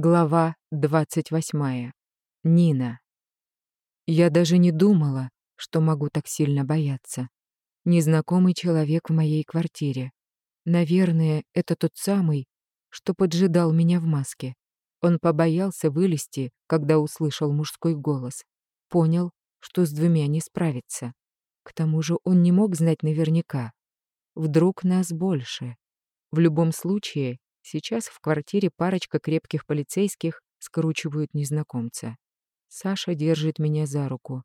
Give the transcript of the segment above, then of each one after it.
Глава 28. Нина. Я даже не думала, что могу так сильно бояться. Незнакомый человек в моей квартире. Наверное, это тот самый, что поджидал меня в маске. Он побоялся вылезти, когда услышал мужской голос. Понял, что с двумя не справится. К тому же он не мог знать наверняка. Вдруг нас больше. В любом случае, Сейчас в квартире парочка крепких полицейских скручивают незнакомца. Саша держит меня за руку.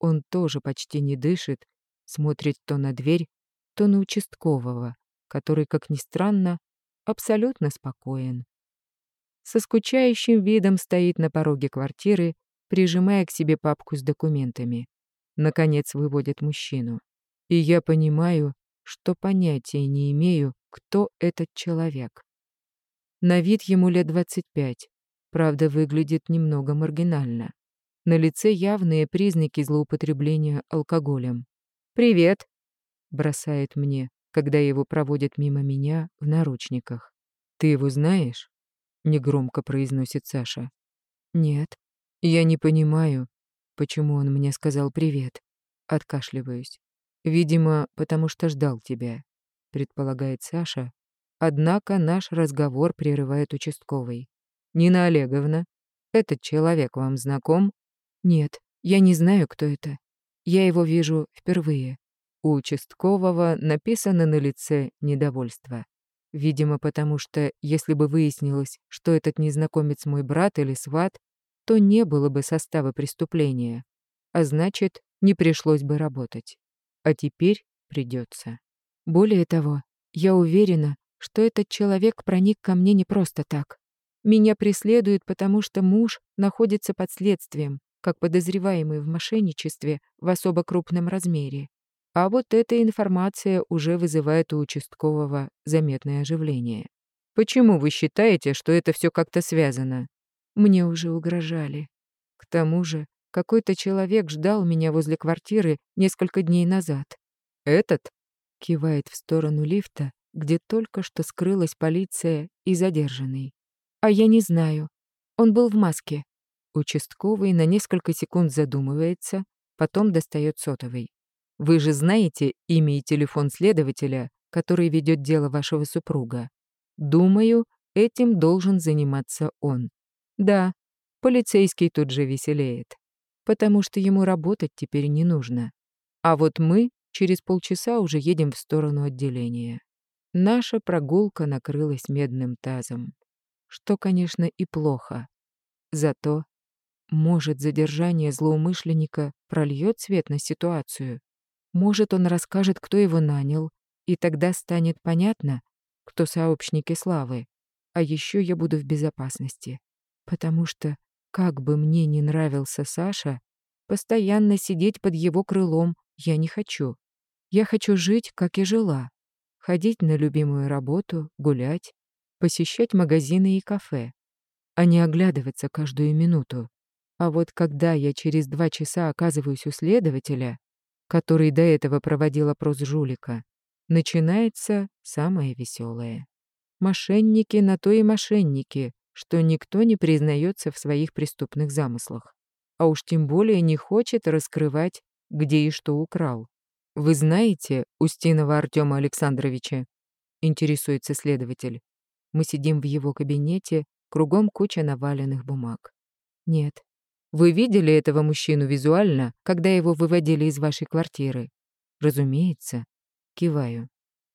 Он тоже почти не дышит, смотрит то на дверь, то на участкового, который, как ни странно, абсолютно спокоен. Со скучающим видом стоит на пороге квартиры, прижимая к себе папку с документами. Наконец выводит мужчину. И я понимаю, что понятия не имею, кто этот человек. На вид ему лет 25. Правда, выглядит немного маргинально. На лице явные признаки злоупотребления алкоголем. «Привет!» — бросает мне, когда его проводят мимо меня в наручниках. «Ты его знаешь?» — негромко произносит Саша. «Нет. Я не понимаю, почему он мне сказал привет». Откашливаюсь. «Видимо, потому что ждал тебя», — предполагает Саша, Однако наш разговор прерывает участковый. «Нина Олеговна, этот человек вам знаком?» «Нет, я не знаю, кто это. Я его вижу впервые». У участкового написано на лице недовольство. Видимо, потому что, если бы выяснилось, что этот незнакомец мой брат или сват, то не было бы состава преступления, а значит, не пришлось бы работать. А теперь придется. Более того, я уверена, что этот человек проник ко мне не просто так. Меня преследуют, потому что муж находится под следствием, как подозреваемый в мошенничестве в особо крупном размере. А вот эта информация уже вызывает у участкового заметное оживление. Почему вы считаете, что это все как-то связано? Мне уже угрожали. К тому же, какой-то человек ждал меня возле квартиры несколько дней назад. Этот кивает в сторону лифта, где только что скрылась полиция и задержанный. А я не знаю. Он был в маске. Участковый на несколько секунд задумывается, потом достает сотовый. Вы же знаете имя и телефон следователя, который ведет дело вашего супруга. Думаю, этим должен заниматься он. Да, полицейский тут же веселеет, потому что ему работать теперь не нужно. А вот мы через полчаса уже едем в сторону отделения. Наша прогулка накрылась медным тазом. Что, конечно, и плохо. Зато, может, задержание злоумышленника прольет свет на ситуацию. Может, он расскажет, кто его нанял, и тогда станет понятно, кто сообщники славы. А еще я буду в безопасности. Потому что, как бы мне ни нравился Саша, постоянно сидеть под его крылом я не хочу. Я хочу жить, как и жила ходить на любимую работу, гулять, посещать магазины и кафе, а не оглядываться каждую минуту. А вот когда я через два часа оказываюсь у следователя, который до этого проводил опрос жулика, начинается самое веселое. Мошенники на то и мошенники, что никто не признается в своих преступных замыслах, а уж тем более не хочет раскрывать, где и что украл. «Вы знаете Устинова Артема Александровича?» — интересуется следователь. Мы сидим в его кабинете, кругом куча наваленных бумаг. «Нет». «Вы видели этого мужчину визуально, когда его выводили из вашей квартиры?» «Разумеется». Киваю.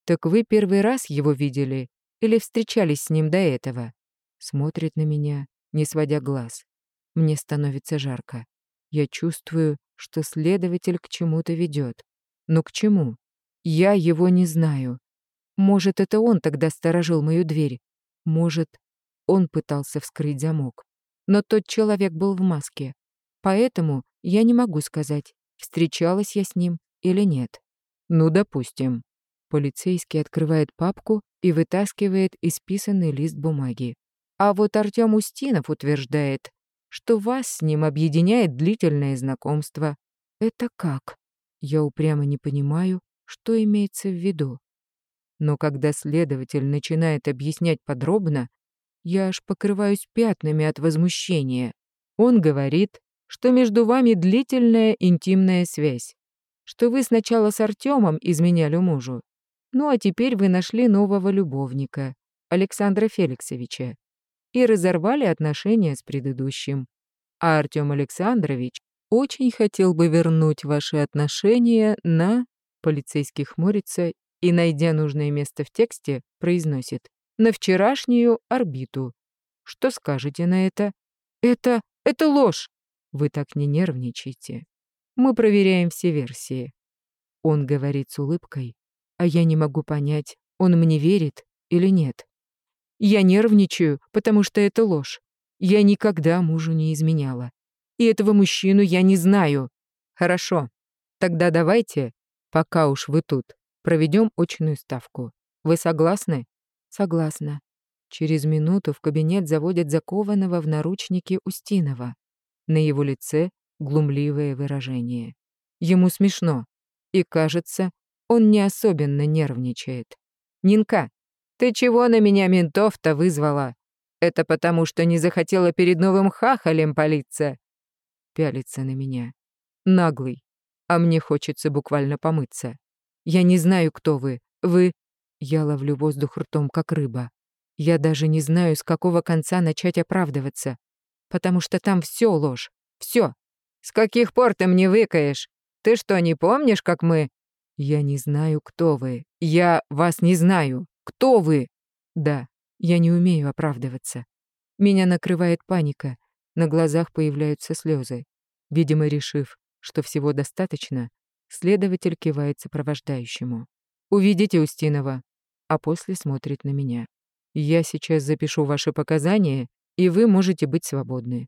«Так вы первый раз его видели или встречались с ним до этого?» Смотрит на меня, не сводя глаз. Мне становится жарко. Я чувствую, что следователь к чему-то ведет. Но к чему? Я его не знаю. Может, это он тогда сторожил мою дверь. Может, он пытался вскрыть замок. Но тот человек был в маске. Поэтому я не могу сказать, встречалась я с ним или нет. Ну, допустим. Полицейский открывает папку и вытаскивает исписанный лист бумаги. А вот Артём Устинов утверждает, что вас с ним объединяет длительное знакомство. Это как? Я упрямо не понимаю, что имеется в виду. Но когда следователь начинает объяснять подробно, Я аж покрываюсь пятнами от возмущения. Он говорит, что между вами длительная интимная связь, что вы сначала с Артемом изменяли мужу, ну а теперь вы нашли нового любовника, Александра Феликсовича, и разорвали отношения с предыдущим. А Артем Александрович очень хотел бы вернуть ваши отношения на... Полицейский хмурится и, найдя нужное место в тексте, произносит «на вчерашнюю орбиту». Что скажете на это? Это... это ложь! Вы так не нервничайте. Мы проверяем все версии. Он говорит с улыбкой, а я не могу понять, он мне верит или нет. Я нервничаю, потому что это ложь. Я никогда мужу не изменяла. И этого мужчину я не знаю. Хорошо. Тогда давайте, пока уж вы тут, проведем очную ставку. Вы согласны? Согласна. Через минуту в кабинет заводят закованного в наручники Устинова. На его лице глумливое выражение. Ему смешно. И, кажется, он не особенно нервничает. «Нинка, ты чего на меня ментов-то вызвала? Это потому, что не захотела перед новым хахалем палиться?» Пялится на меня. Наглый. А мне хочется буквально помыться. Я не знаю, кто вы. Вы... Я ловлю воздух ртом, как рыба. Я даже не знаю, с какого конца начать оправдываться. Потому что там все ложь. Все. С каких пор ты мне выкаешь? Ты что, не помнишь, как мы...» «Я не знаю, кто вы. Я вас не знаю. Кто вы?» «Да, я не умею оправдываться. Меня накрывает паника. На глазах появляются слезы. Видимо, решив, что всего достаточно, следователь кивает сопровождающему. «Увидите Устинова», а после смотрит на меня. «Я сейчас запишу ваши показания, и вы можете быть свободны.